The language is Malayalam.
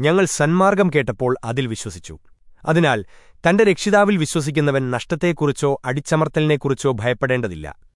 ഞങ്ങൾ സന്മാർഗം കേട്ടപ്പോൾ അതിൽ വിശ്വസിച്ചു. അതിനാൽ തന്റെ രക്ഷിതാവിൽ വിശ്വസിക്കുന്നവൻ നഷ്ടത്തെക്കുറിച്ചോ അടിച്ചമർത്തലിനെക്കുറിച്ചോ ഭയപ്പെടേണ്ടതില്ല.